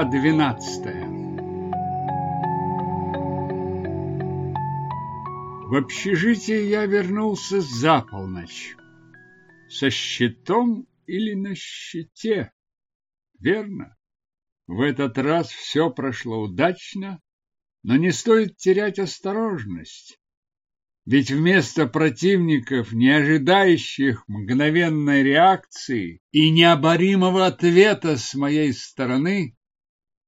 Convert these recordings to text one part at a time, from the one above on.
Глава двенадцатая В общежитие я вернулся за полночь. Со щитом или на щите? Верно. В этот раз все прошло удачно, но не стоит терять осторожность. Ведь вместо противников, не ожидающих мгновенной реакции и необоримого ответа с моей стороны,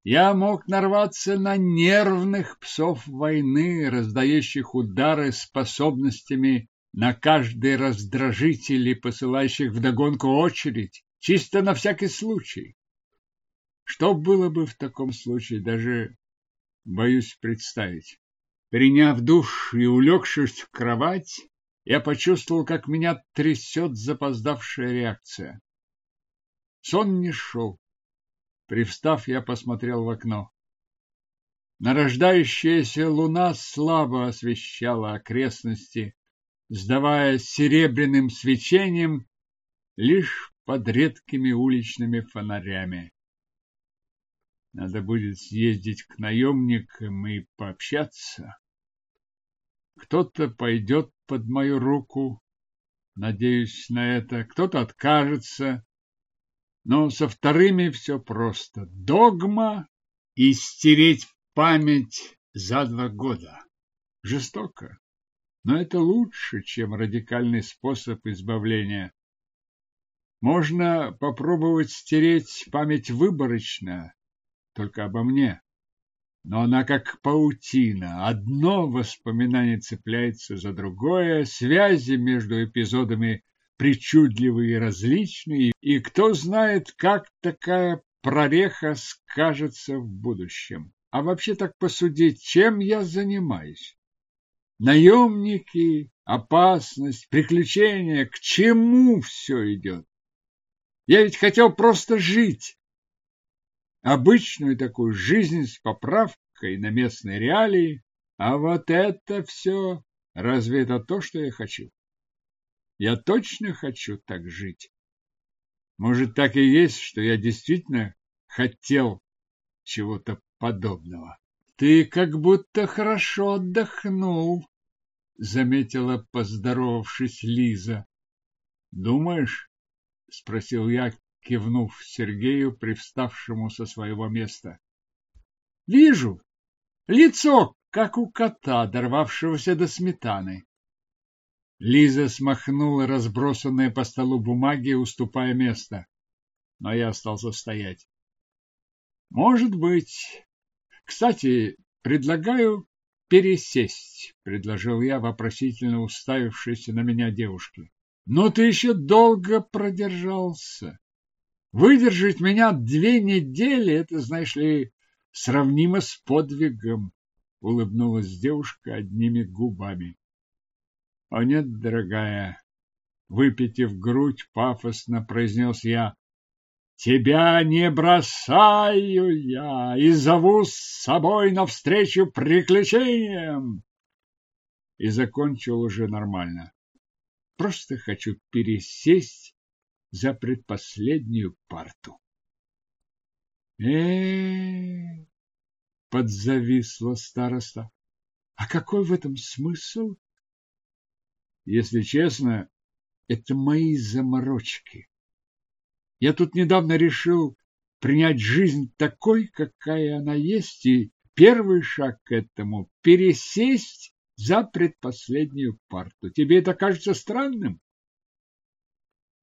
я мог нарваться на нервных псов войны, раздающих удары способностями на каждый раздражитель и посылающих вдогонку очередь, чисто на всякий случай. Что было бы в таком случае, даже боюсь представить. Приняв душ и улегшись в кровать, я почувствовал, как меня трясет запоздавшая реакция. Сон не шел. Привстав, я посмотрел в окно. Нарождающаяся луна слабо освещала окрестности, сдавая серебряным свечением лишь под редкими уличными фонарями. Надо будет съездить к наемникам и пообщаться. Кто-то пойдет под мою руку, надеюсь на это, кто-то откажется. Но со вторыми все просто. Догма и стереть память за два года. Жестоко, но это лучше, чем радикальный способ избавления. Можно попробовать стереть память выборочно, только обо мне. Но она как паутина. Одно воспоминание цепляется за другое, связи между эпизодами причудливые и различные, и кто знает, как такая прореха скажется в будущем. А вообще так посудить, чем я занимаюсь? Наемники, опасность, приключения, к чему все идет? Я ведь хотел просто жить, обычную такую жизнь с поправкой на местные реалии, а вот это все, разве это то, что я хочу? Я точно хочу так жить. Может, так и есть, что я действительно хотел чего-то подобного. Ты как будто хорошо отдохнул, заметила, поздоровавшись Лиза. Думаешь? спросил я, кивнув Сергею, привставшему со своего места. Вижу. Лицо, как у кота, дорвавшегося до сметаны. Лиза смахнула разбросанные по столу бумаги, уступая место. Но я остался стоять. Может быть. Кстати, предлагаю пересесть, предложил я, вопросительно уставившись на меня девушке. Но ты еще долго продержался. Выдержать меня две недели, это, знаешь ли, сравнимо с подвигом, улыбнулась девушка одними губами. О нет, дорогая, выпитив грудь, пафосно произнес я. Тебя не бросаю я и зову с собой навстречу приключениям. И закончил уже нормально. Просто хочу пересесть за предпоследнюю парту. Э, -э, -э подзависла староста. А какой в этом смысл? Если честно, это мои заморочки. Я тут недавно решил принять жизнь такой, какая она есть, и первый шаг к этому – пересесть за предпоследнюю парту. Тебе это кажется странным?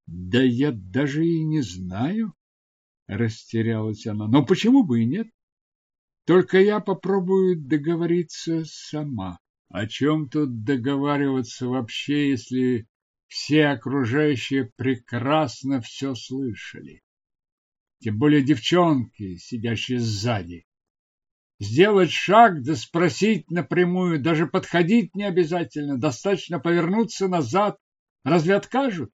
Да я даже и не знаю, растерялась она. Но почему бы и нет? Только я попробую договориться сама. О чем тут договариваться вообще, если все окружающие прекрасно все слышали? Тем более девчонки, сидящие сзади. Сделать шаг, да спросить напрямую, даже подходить не обязательно, достаточно повернуться назад. Разве откажут?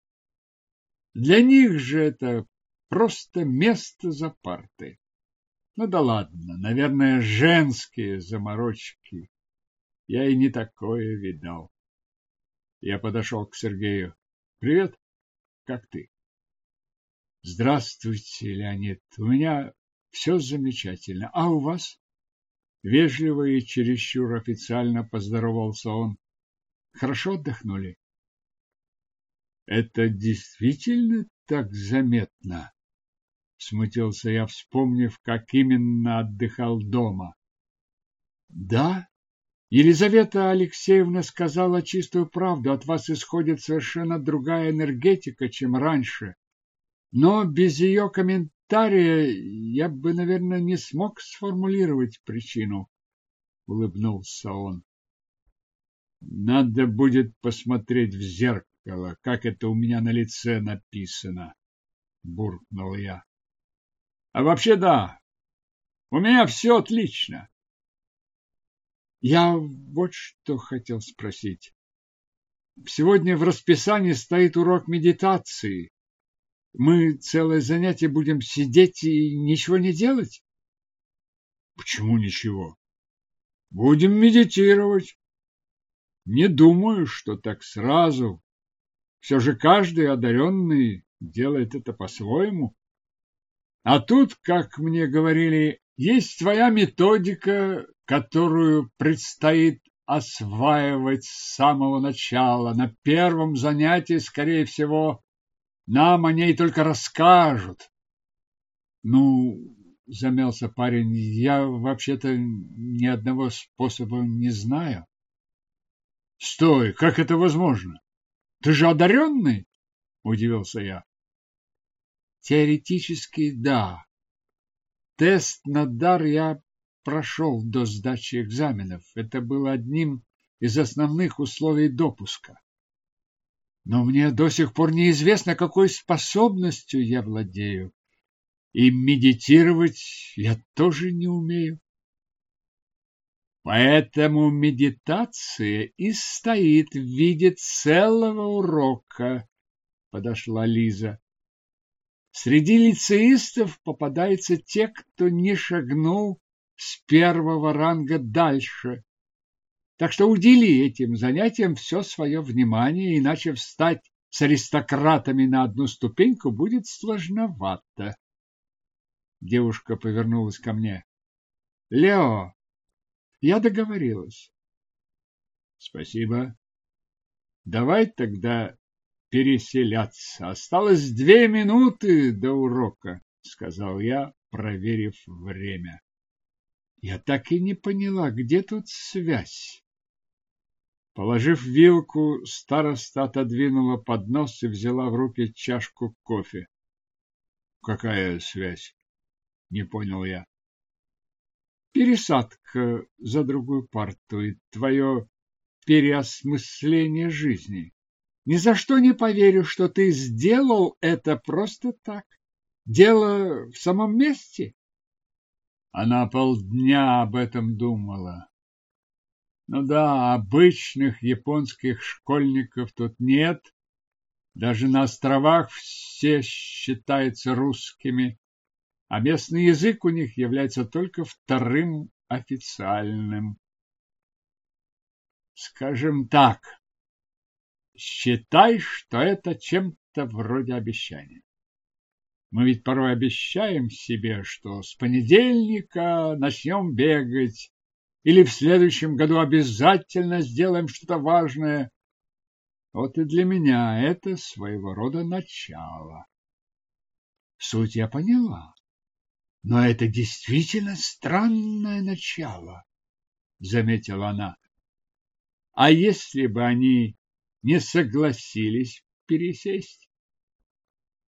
Для них же это просто место за партой. Ну да ладно, наверное, женские заморочки. Я и не такое видал. Я подошел к Сергею. Привет, как ты? Здравствуйте, Леонид. У меня все замечательно. А у вас? Вежливо и чересчур официально поздоровался он. Хорошо отдохнули? Это действительно так заметно? Смутился я, вспомнив, как именно отдыхал дома. Да, Елизавета Алексеевна сказала чистую правду. От вас исходит совершенно другая энергетика, чем раньше. Но без ее комментария я бы, наверное, не смог сформулировать причину. Улыбнулся он. Надо будет посмотреть в зеркало, как это у меня на лице написано, буркнул я. А вообще да, у меня все отлично. Я вот что хотел спросить. Сегодня в расписании стоит урок медитации. Мы целое занятие будем сидеть и ничего не делать? Почему ничего? Будем медитировать. Не думаю, что так сразу. Все же каждый одаренный делает это по-своему. А тут, как мне говорили, есть твоя методика, которую предстоит осваивать с самого начала. На первом занятии, скорее всего, нам о ней только расскажут. Ну, замялся парень, я вообще-то ни одного способа не знаю. Стой, как это возможно? Ты же одаренный? Удивился я. Теоретически, да. Тест на дар я прошел до сдачи экзаменов. Это было одним из основных условий допуска. Но мне до сих пор неизвестно, какой способностью я владею. И медитировать я тоже не умею. Поэтому медитация и стоит в виде целого урока, подошла Лиза. Среди лицеистов попадаются те, кто не шагнул с первого ранга дальше. Так что удели этим занятиям все свое внимание, иначе встать с аристократами на одну ступеньку будет сложновато. Девушка повернулась ко мне. — Лео, я договорилась. — Спасибо. Давай тогда переселяться. Осталось две минуты до урока, — сказал я, проверив время. Я так и не поняла, где тут связь. Положив вилку, староста отодвинула поднос и взяла в руки чашку кофе. Какая связь? Не понял я. Пересадка за другую парту и твое переосмысление жизни. Ни за что не поверю, что ты сделал это просто так. Дело в самом месте. Она полдня об этом думала. Ну да, обычных японских школьников тут нет. Даже на островах все считаются русскими, а местный язык у них является только вторым официальным. Скажем так, считай, что это чем-то вроде обещания. Мы ведь порой обещаем себе, что с понедельника начнем бегать, или в следующем году обязательно сделаем что-то важное. Вот и для меня это своего рода начало. Суть я поняла, но это действительно странное начало, заметила она. А если бы они не согласились пересесть?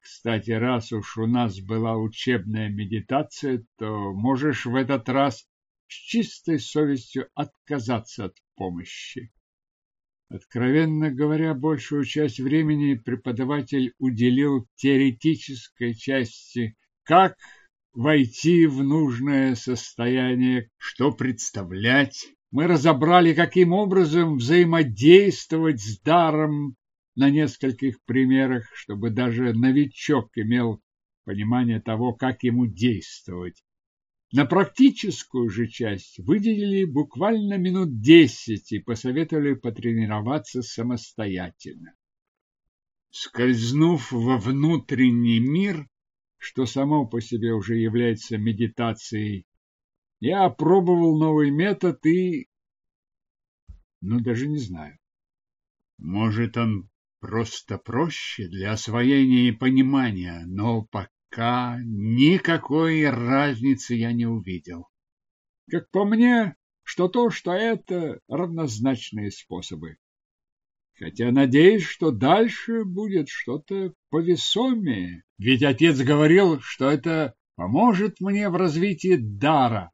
Кстати, раз уж у нас была учебная медитация, то можешь в этот раз с чистой совестью отказаться от помощи. Откровенно говоря, большую часть времени преподаватель уделил теоретической части, как войти в нужное состояние, что представлять. Мы разобрали, каким образом взаимодействовать с даром на нескольких примерах, чтобы даже новичок имел понимание того, как ему действовать. На практическую же часть выделили буквально минут десять и посоветовали потренироваться самостоятельно. Скользнув во внутренний мир, что само по себе уже является медитацией. Я опробовал новый метод и... Ну, даже не знаю. Может, он просто проще для освоения и понимания, но пока никакой разницы я не увидел. Как по мне, что то, что это равнозначные способы. Хотя надеюсь, что дальше будет что-то повесомее. Ведь отец говорил, что это поможет мне в развитии дара.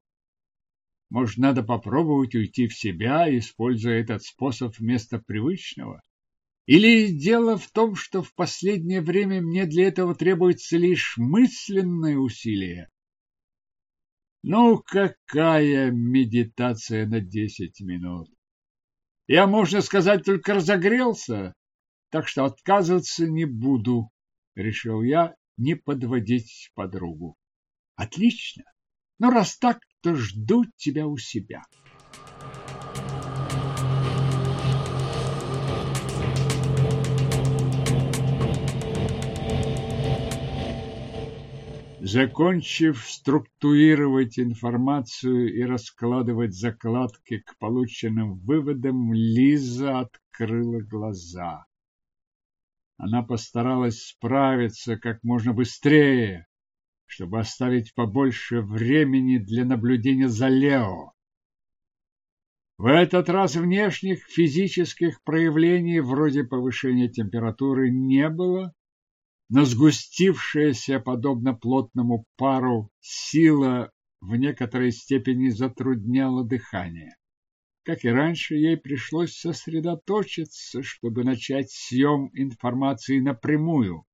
Может, надо попробовать уйти в себя, используя этот способ вместо привычного? Или дело в том, что в последнее время мне для этого требуется лишь мысленное усилие? Ну, какая медитация на десять минут? Я, можно сказать, только разогрелся, так что отказываться не буду, решил я не подводить подругу. Отлично. Но раз так, то жду тебя у себя. Закончив структурировать информацию и раскладывать закладки к полученным выводам, Лиза открыла глаза. Она постаралась справиться как можно быстрее, чтобы оставить побольше времени для наблюдения за Лео. В этот раз внешних физических проявлений вроде повышения температуры не было, но сгустившаяся, подобно плотному пару, сила в некоторой степени затрудняла дыхание. Как и раньше, ей пришлось сосредоточиться, чтобы начать съем информации напрямую.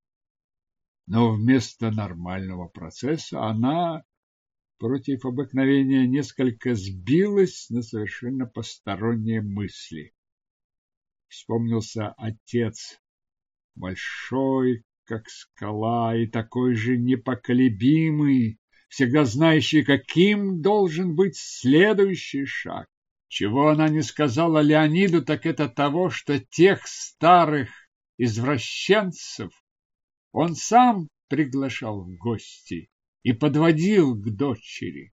Но вместо нормального процесса она, против обыкновения, несколько сбилась на совершенно посторонние мысли. Вспомнился отец, большой, как скала, и такой же непоколебимый, всегда знающий, каким должен быть следующий шаг. Чего она не сказала Леониду, так это того, что тех старых извращенцев он сам приглашал в гости и подводил к дочери.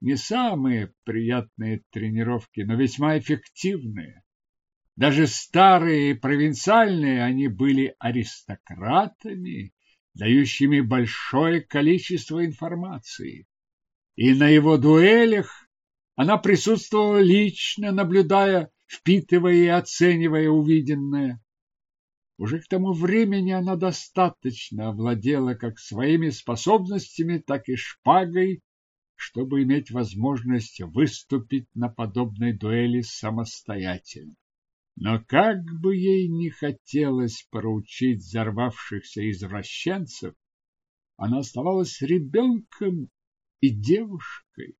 Не самые приятные тренировки, но весьма эффективные. Даже старые провинциальные они были аристократами, дающими большое количество информации. И на его дуэлях она присутствовала лично, наблюдая, впитывая и оценивая увиденное. Уже к тому времени она достаточно овладела как своими способностями, так и шпагой, чтобы иметь возможность выступить на подобной дуэли самостоятельно. Но как бы ей не хотелось проучить взорвавшихся извращенцев, она оставалась ребенком и девушкой.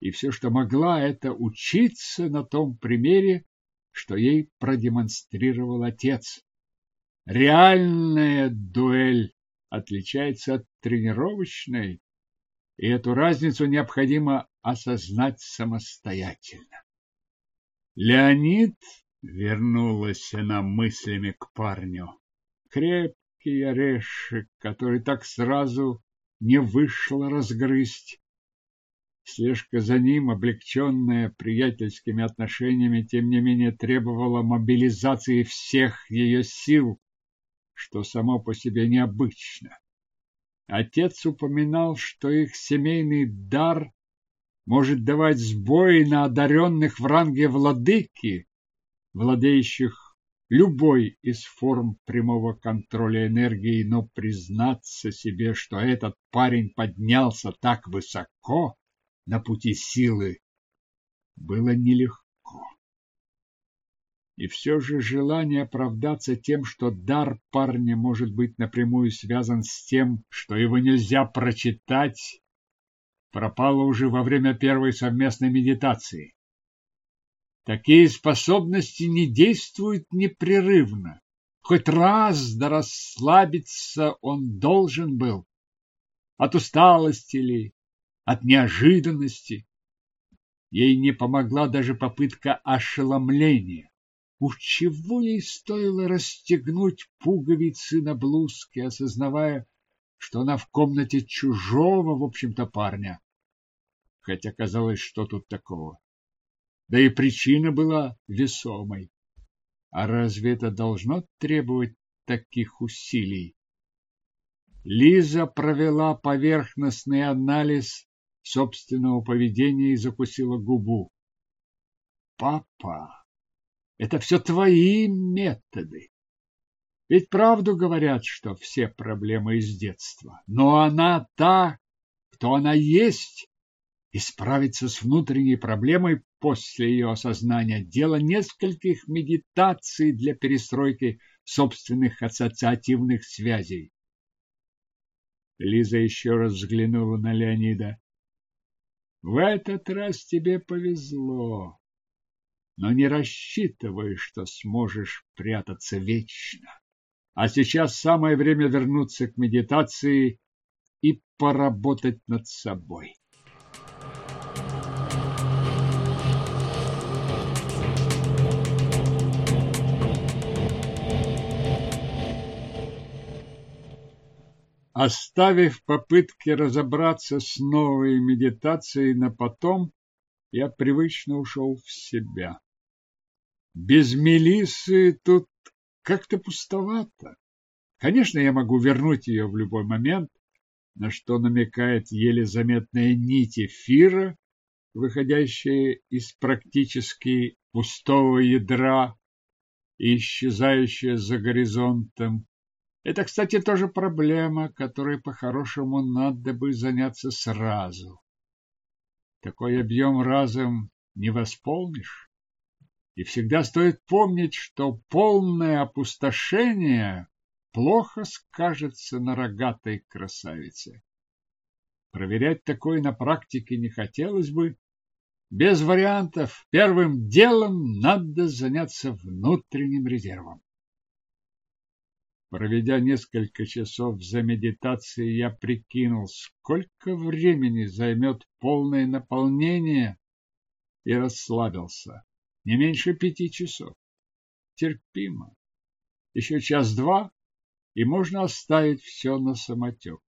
И все, что могла, это учиться на том примере, что ей продемонстрировал отец. Реальная дуэль отличается от тренировочной, и эту разницу необходимо осознать самостоятельно. Леонид Вернулась она мыслями к парню. Крепкий орешек, который так сразу не вышло разгрызть. Слежка за ним, облегченная приятельскими отношениями, тем не менее требовала мобилизации всех ее сил, что само по себе необычно. Отец упоминал, что их семейный дар может давать сбои на одаренных в ранге владыки, владеющих любой из форм прямого контроля энергии, но признаться себе, что этот парень поднялся так высоко на пути силы, было нелегко. И все же желание оправдаться тем, что дар парня может быть напрямую связан с тем, что его нельзя прочитать, пропало уже во время первой совместной медитации. Такие способности не действуют непрерывно. Хоть раз да расслабиться он должен был. От усталости ли, от неожиданности. Ей не помогла даже попытка ошеломления. Уж чего ей стоило расстегнуть пуговицы на блузке, осознавая, что она в комнате чужого, в общем-то, парня. Хотя казалось, что тут такого. Да и причина была весомой. А разве это должно требовать таких усилий? Лиза провела поверхностный анализ собственного поведения и закусила губу. Папа, это все твои методы. Ведь правду говорят, что все проблемы из детства. Но она та, кто она есть, и справиться с внутренней проблемой после ее осознания – дело нескольких медитаций для перестройки собственных ассоциативных связей. Лиза еще раз взглянула на Леонида. В этот раз тебе повезло, но не рассчитывай, что сможешь прятаться вечно. А сейчас самое время вернуться к медитации и поработать над собой. Оставив попытки разобраться с новой медитацией на потом, я привычно ушел в себя. Без Мелисы тут как-то пустовато. Конечно, я могу вернуть ее в любой момент, на что намекает еле заметная нить эфира, выходящая из практически пустого ядра и исчезающая за горизонтом. Это, кстати, тоже проблема, которой по-хорошему надо бы заняться сразу. Такой объем разом не восполнишь. И всегда стоит помнить, что полное опустошение плохо скажется на рогатой красавице. Проверять такое на практике не хотелось бы. Без вариантов первым делом надо заняться внутренним резервом. Проведя несколько часов за медитацией, я прикинул, сколько времени займет полное наполнение, и расслабился. Не меньше пяти часов. Терпимо. Еще час-два, и можно оставить все на самотек.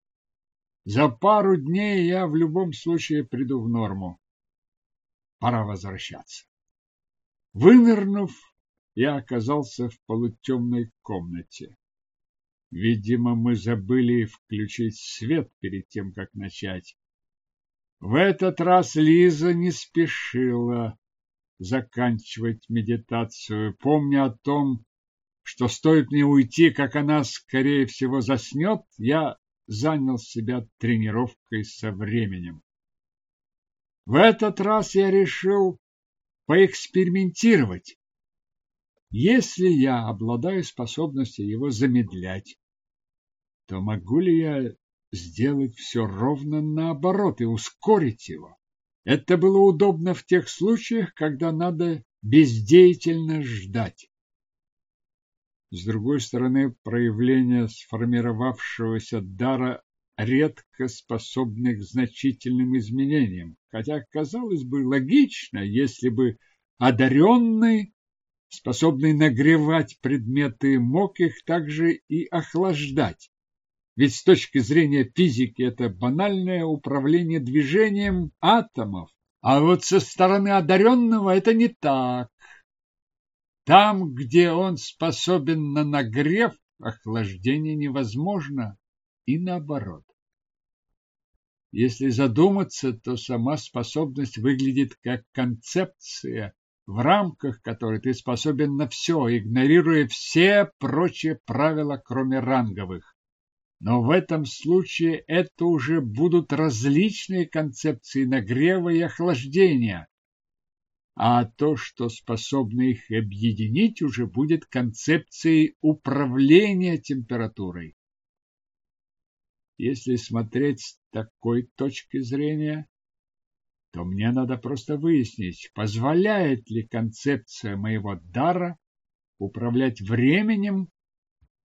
За пару дней я в любом случае приду в норму. Пора возвращаться. Вынырнув, я оказался в полутемной комнате. Видимо, мы забыли включить свет перед тем, как начать. В этот раз Лиза не спешила заканчивать медитацию, помня о том, что стоит мне уйти, как она, скорее всего, заснет, я занял себя тренировкой со временем. В этот раз я решил поэкспериментировать. Если я обладаю способностью его замедлять, то могу ли я сделать все ровно наоборот и ускорить его? Это было удобно в тех случаях, когда надо бездеятельно ждать. С другой стороны, проявление сформировавшегося дара редко способны к значительным изменениям, хотя, казалось бы, логично, если бы одаренный, способный нагревать предметы, мог их также и охлаждать. Ведь с точки зрения физики это банальное управление движением атомов. А вот со стороны одаренного это не так. Там, где он способен на нагрев, охлаждение невозможно, и наоборот. Если задуматься, то сама способность выглядит как концепция, в рамках которой ты способен на все, игнорируя все прочие правила, кроме ранговых. Но в этом случае это уже будут различные концепции нагрева и охлаждения. А то, что способно их объединить, уже будет концепцией управления температурой. Если смотреть с такой точки зрения, то мне надо просто выяснить, позволяет ли концепция моего дара управлять временем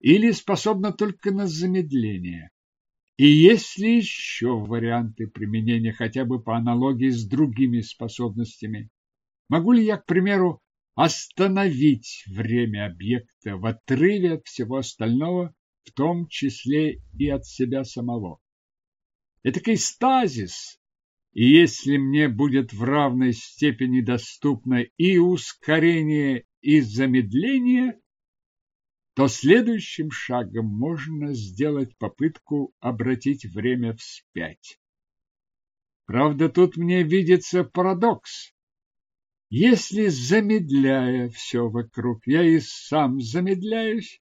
или способна только на замедление? И есть ли еще варианты применения хотя бы по аналогии с другими способностями? Могу ли я, к примеру, остановить время объекта в отрыве от всего остального в том числе и от себя самого. Этакий стазис, и если мне будет в равной степени доступно и ускорение, и замедление, то следующим шагом можно сделать попытку обратить время вспять. Правда, тут мне видится парадокс. Если, замедляя все вокруг, я и сам замедляюсь,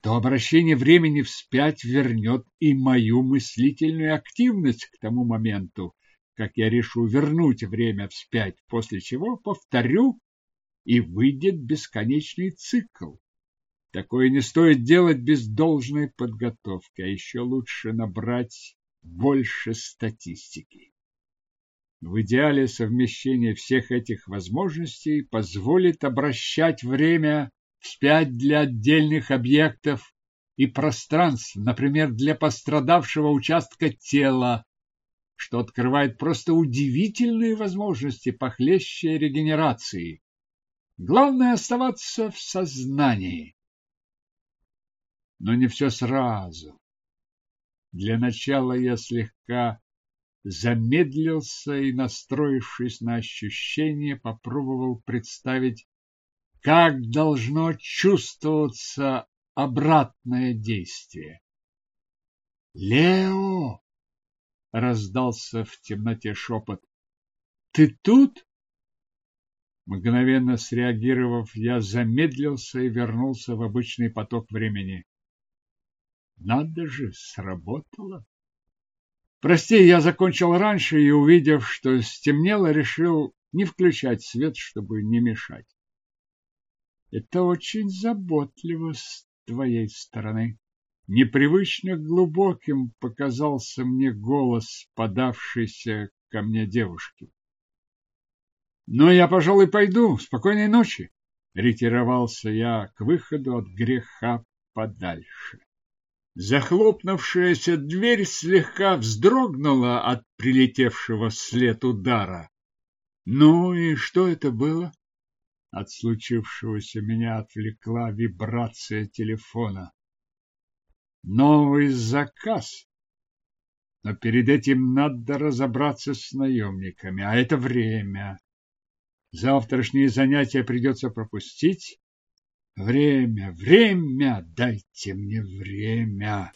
то обращение времени вспять вернет и мою мыслительную активность к тому моменту, как я решу вернуть время вспять, после чего повторю, и выйдет бесконечный цикл. Такое не стоит делать без должной подготовки, а еще лучше набрать больше статистики. В идеале совмещение всех этих возможностей позволит обращать время вспять для отдельных объектов и пространств, например, для пострадавшего участка тела, что открывает просто удивительные возможности похлеще регенерации. Главное оставаться в сознании но не все сразу. Для начала я слегка замедлился и, настроившись на ощущение, попробовал представить, как должно чувствоваться обратное действие. «Лео!» — раздался в темноте шепот. «Ты тут?» Мгновенно среагировав, я замедлился и вернулся в обычный поток времени. Надо же, сработало. Прости, я закончил раньше и, увидев, что стемнело, решил не включать свет, чтобы не мешать. Это очень заботливо с твоей стороны. Непривычно глубоким показался мне голос подавшейся ко мне девушки. Но я, пожалуй, пойду. Спокойной ночи. Ретировался я к выходу от греха подальше. Захлопнувшаяся дверь слегка вздрогнула от прилетевшего вслед удара. Ну и что это было? От случившегося меня отвлекла вибрация телефона. Новый заказ. Но перед этим надо разобраться с наемниками, а это время. Завтрашние занятия придется пропустить, Время, время, дайте мне время.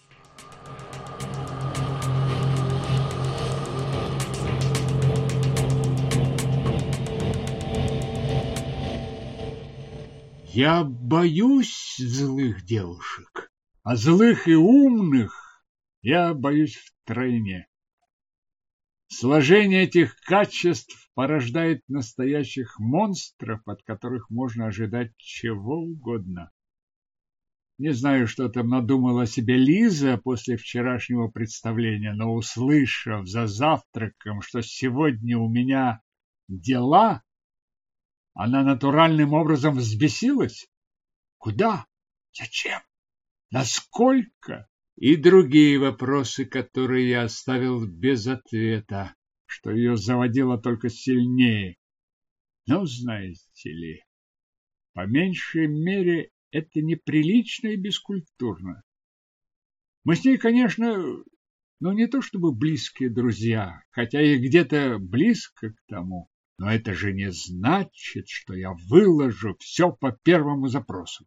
Я боюсь злых девушек, а злых и умных я боюсь втройне. Сложение этих качеств порождает настоящих монстров, от которых можно ожидать чего угодно. Не знаю, что там надумала себе Лиза после вчерашнего представления, но услышав за завтраком, что сегодня у меня дела, она натуральным образом взбесилась. Куда? Зачем? Насколько? И другие вопросы, которые я оставил без ответа, что ее заводило только сильнее. Но, знаете ли, по меньшей мере, это неприлично и бескультурно. Мы с ней, конечно, ну не то чтобы близкие друзья, хотя и где-то близко к тому, но это же не значит, что я выложу все по первому запросу.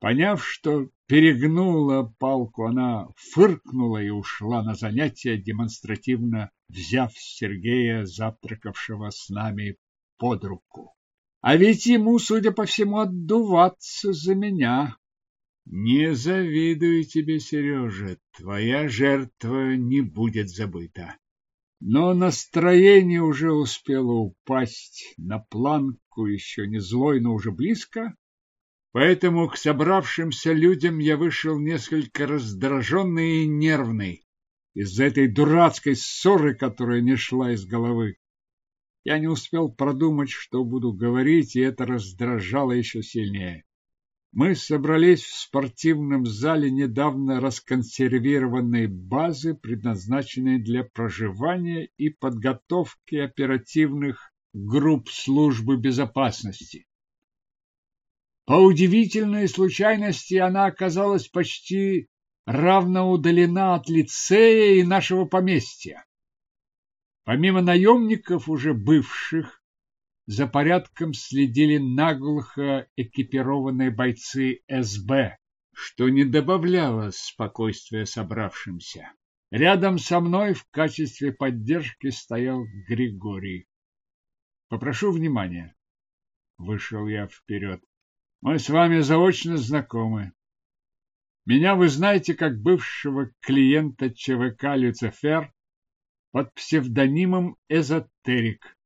Поняв, что перегнула палку, она фыркнула и ушла на занятия, демонстративно взяв Сергея, завтракавшего с нами, под руку. А ведь ему, судя по всему, отдуваться за меня. Не завидую тебе, Сережа, твоя жертва не будет забыта. Но настроение уже успело упасть на планку, еще не злой, но уже близко, Поэтому к собравшимся людям я вышел несколько раздраженный и нервный из-за этой дурацкой ссоры, которая не шла из головы. Я не успел продумать, что буду говорить, и это раздражало еще сильнее. Мы собрались в спортивном зале недавно расконсервированной базы, предназначенной для проживания и подготовки оперативных групп службы безопасности. По удивительной случайности она оказалась почти равно удалена от лицея и нашего поместья. Помимо наемников, уже бывших, за порядком следили наглухо экипированные бойцы СБ, что не добавляло спокойствия собравшимся. Рядом со мной в качестве поддержки стоял Григорий. Попрошу внимания. Вышел я вперед. Мы с вами заочно знакомы. Меня вы знаете как бывшего клиента ЧВК «Люцифер» под псевдонимом «Эзотерик».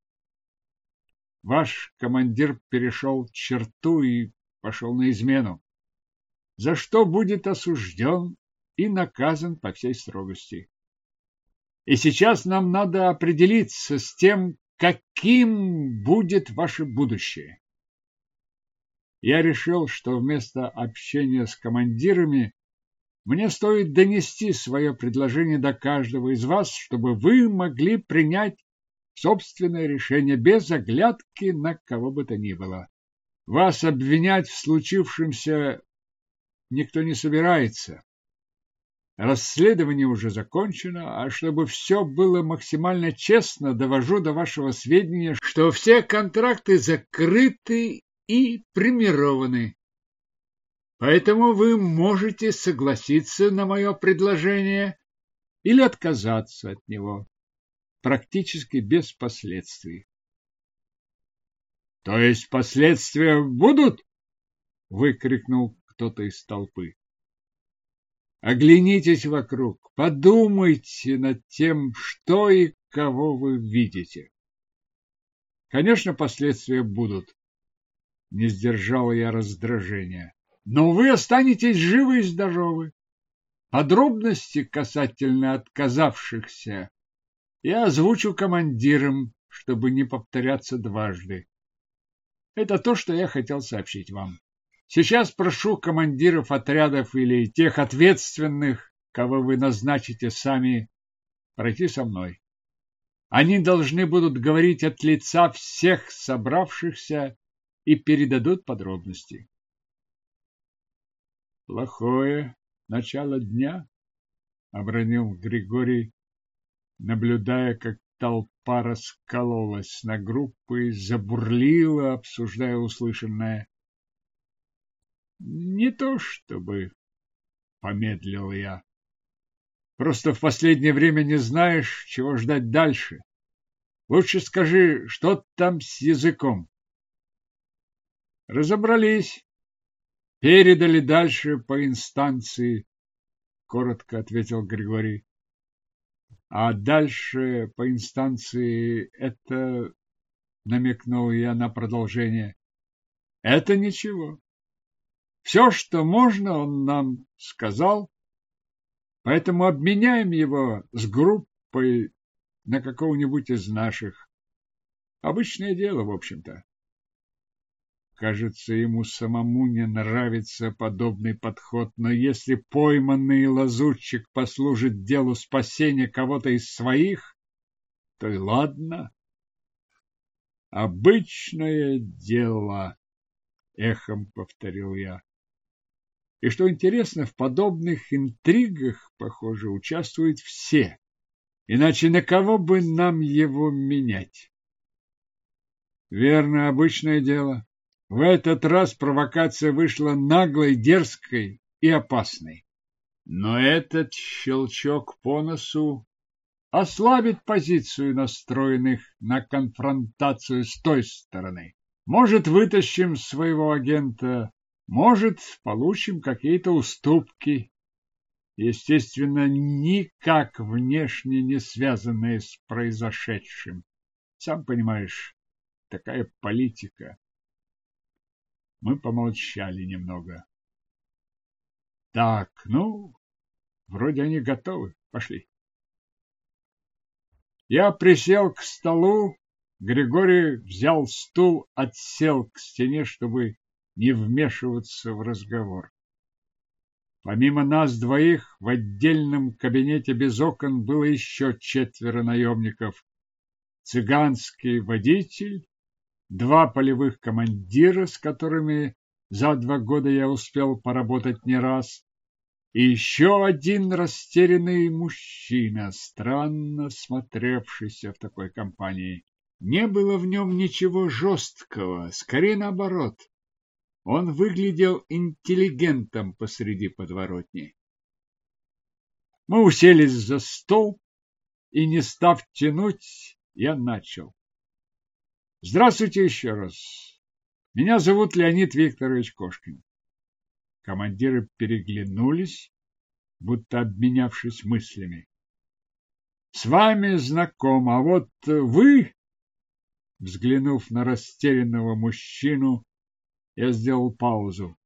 Ваш командир перешел черту и пошел на измену, за что будет осужден и наказан по всей строгости. И сейчас нам надо определиться с тем, каким будет ваше будущее. Я решил, что вместо общения с командирами мне стоит донести свое предложение до каждого из вас, чтобы вы могли принять собственное решение без оглядки на кого бы то ни было. Вас обвинять в случившемся никто не собирается. Расследование уже закончено, а чтобы все было максимально честно, довожу до вашего сведения, что все контракты закрыты и премированы. Поэтому вы можете согласиться на мое предложение или отказаться от него, практически без последствий. То есть последствия будут? выкрикнул кто-то из толпы. Оглянитесь вокруг, подумайте над тем, что и кого вы видите. Конечно, последствия будут. Не сдержал я раздражения но вы останетесь живы и здоровы. Подробности касательно отказавшихся я озвучу командирам, чтобы не повторяться дважды. Это то, что я хотел сообщить вам. Сейчас прошу командиров отрядов или тех ответственных, кого вы назначите сами, пройти со мной. Они должны будут говорить от лица всех собравшихся и передадут подробности. Плохое начало дня, обронил Григорий, наблюдая, как толпа раскололась на группы и забурлила, обсуждая услышанное. Не то чтобы, помедлил я. Просто в последнее время не знаешь, чего ждать дальше. Лучше скажи, что там с языком? Разобрались, Передали дальше по инстанции, коротко ответил Григорий. А дальше по инстанции это, намекнул я на продолжение. Это ничего. Все, что можно, он нам сказал, поэтому обменяем его с группой на какого-нибудь из наших. Обычное дело, в общем-то. Кажется, ему самому не нравится подобный подход, но если пойманный лазутчик послужит делу спасения кого-то из своих, то и ладно. Обычное дело, эхом повторил я. И что интересно, в подобных интригах, похоже, участвуют все. Иначе на кого бы нам его менять? Верно, обычное дело. В этот раз провокация вышла наглой, дерзкой и опасной. Но этот щелчок по носу ослабит позицию настроенных на конфронтацию с той стороны. Может, вытащим своего агента, может, получим какие-то уступки, естественно, никак внешне не связанные с произошедшим. Сам понимаешь, такая политика. Мы помолчали немного. Так, ну, вроде они готовы. Пошли. Я присел к столу, Григорий взял стул, отсел к стене, чтобы не вмешиваться в разговор. Помимо нас двоих, в отдельном кабинете без окон было еще четверо наемников. Цыганский водитель, два полевых командира, с которыми За два года я успел поработать не раз. И еще один растерянный мужчина, странно смотревшийся в такой компании. Не было в нем ничего жесткого, скорее наоборот. Он выглядел интеллигентом посреди подворотни. Мы уселись за стол, и, не став тянуть, я начал. Здравствуйте еще раз. Меня зовут Леонид Викторович Кошкин. Командиры переглянулись, будто обменявшись мыслями. С вами знаком, а вот вы, взглянув на растерянного мужчину, я сделал паузу.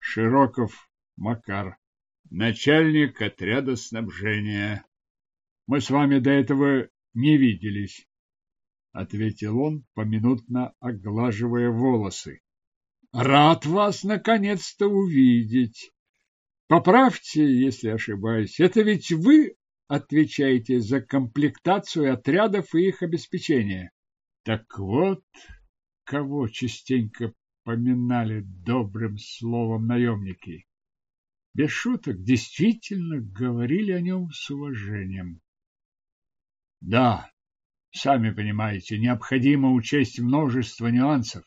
Широков Макар, начальник отряда снабжения. Мы с вами до этого не виделись, ответил он, поминутно оглаживая волосы. Рад вас наконец-то увидеть. Поправьте, если ошибаюсь. Это ведь вы отвечаете за комплектацию отрядов и их обеспечение. Так вот, кого частенько поминали добрым словом наемники. Без шуток, действительно говорили о нем с уважением. Да, сами понимаете, необходимо учесть множество нюансов.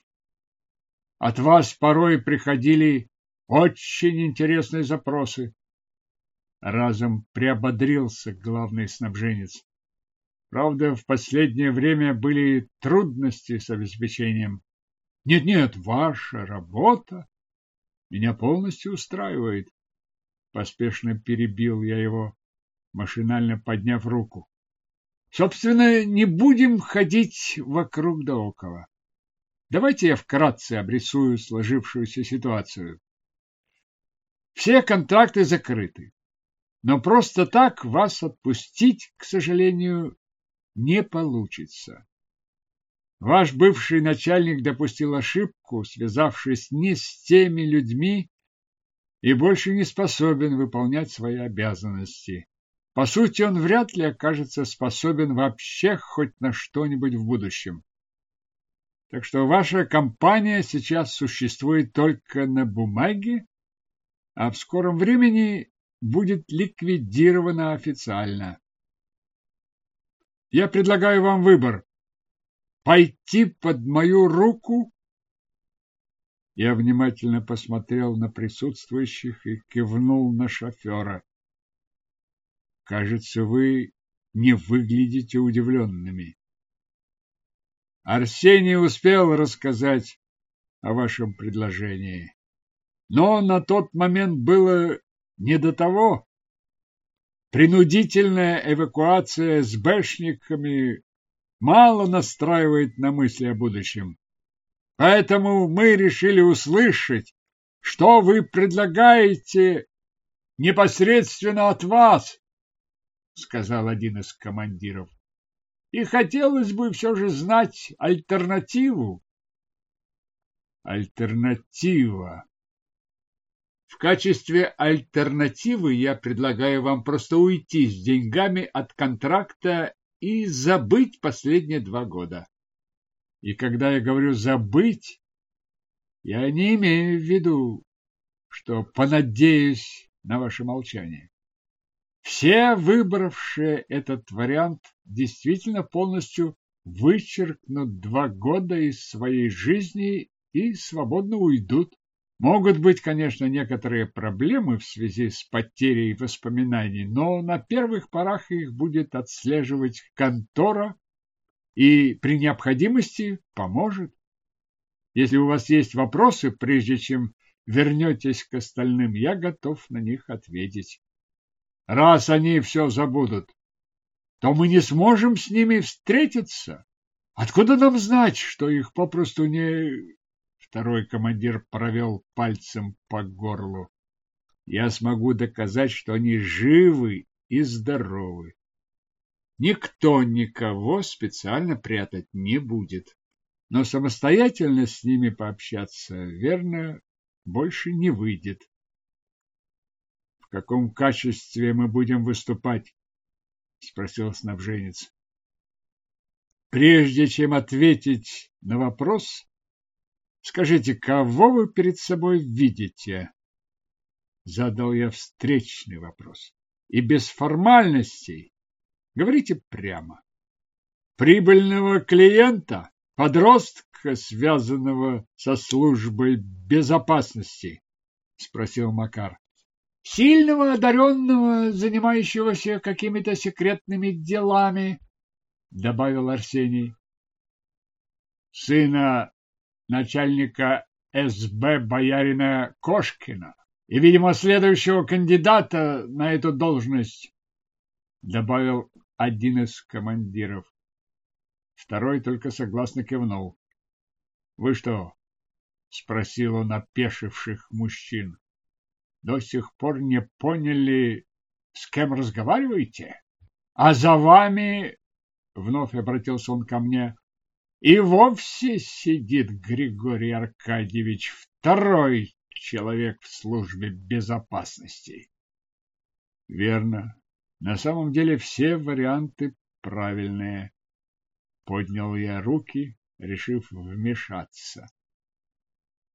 От вас порой приходили очень интересные запросы. Разом приободрился главный снабженец. Правда, в последнее время были трудности с обеспечением. Нет-нет, ваша работа меня полностью устраивает. Поспешно перебил я его, машинально подняв руку. Собственно, не будем ходить вокруг да около. Давайте я вкратце обрисую сложившуюся ситуацию. Все контракты закрыты, но просто так вас отпустить, к сожалению, не получится. Ваш бывший начальник допустил ошибку, связавшись не с теми людьми, и больше не способен выполнять свои обязанности. По сути, он вряд ли окажется способен вообще хоть на что-нибудь в будущем. Так что ваша компания сейчас существует только на бумаге, а в скором времени будет ликвидирована официально. Я предлагаю вам выбор. Пойти под мою руку? Я внимательно посмотрел на присутствующих и кивнул на шофера. Кажется, вы не выглядите удивленными. Арсений успел рассказать о вашем предложении. Но на тот момент было не до того. Принудительная эвакуация с бэшниками мало настраивает на мысли о будущем. Поэтому мы решили услышать, что вы предлагаете непосредственно от вас, сказал один из командиров. И хотелось бы все же знать альтернативу. Альтернатива. В качестве альтернативы я предлагаю вам просто уйти с деньгами от контракта и забыть последние два года. И когда я говорю «забыть», я не имею в виду, что понадеюсь на ваше молчание. Все выбравшие этот вариант действительно полностью вычеркнут два года из своей жизни и свободно уйдут. Могут быть, конечно, некоторые проблемы в связи с потерей воспоминаний, но на первых порах их будет отслеживать контора и при необходимости поможет. Если у вас есть вопросы, прежде чем вернетесь к остальным, я готов на них ответить. Раз они все забудут, то мы не сможем с ними встретиться. Откуда нам знать, что их попросту не... Второй командир провел пальцем по горлу. Я смогу доказать, что они живы и здоровы. Никто никого специально прятать не будет. Но самостоятельно с ними пообщаться, верно, больше не выйдет каком качестве мы будем выступать? спросил снабженец. Прежде чем ответить на вопрос, Скажите, кого вы перед собой видите? Задал я встречный вопрос. И без формальностей. Говорите прямо. Прибыльного клиента, подростка, связанного со службой безопасности, спросил Макар. Сильного, одаренного, занимающегося какими-то секретными делами, добавил Арсений. Сына начальника СБ боярина Кошкина и, видимо, следующего кандидата на эту должность, добавил один из командиров. Второй только согласно кивнул. — Вы что? — спросил он опешивших мужчин. — До сих пор не поняли, с кем разговариваете? А за вами, — вновь обратился он ко мне, и вовсе сидит Григорий Аркадьевич, второй человек в службе безопасности. Верно. На самом деле все варианты правильные. Поднял я руки, решив вмешаться.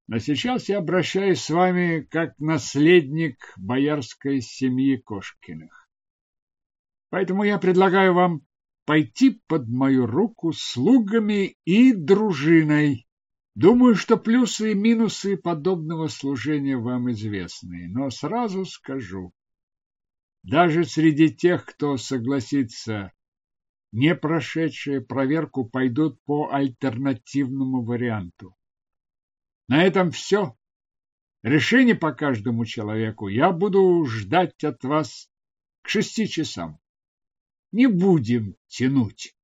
Но сейчас я обращаюсь с вами как наследник боярской семьи Кошкиных. Поэтому я предлагаю вам пойти под мою руку слугами и дружиной. Думаю, что плюсы и минусы подобного служения вам известны, но сразу скажу. Даже среди тех, кто согласится, не прошедшие проверку пойдут по альтернативному варианту. На этом все. Решение по каждому человеку я буду ждать от вас к шести часам. Не будем тянуть.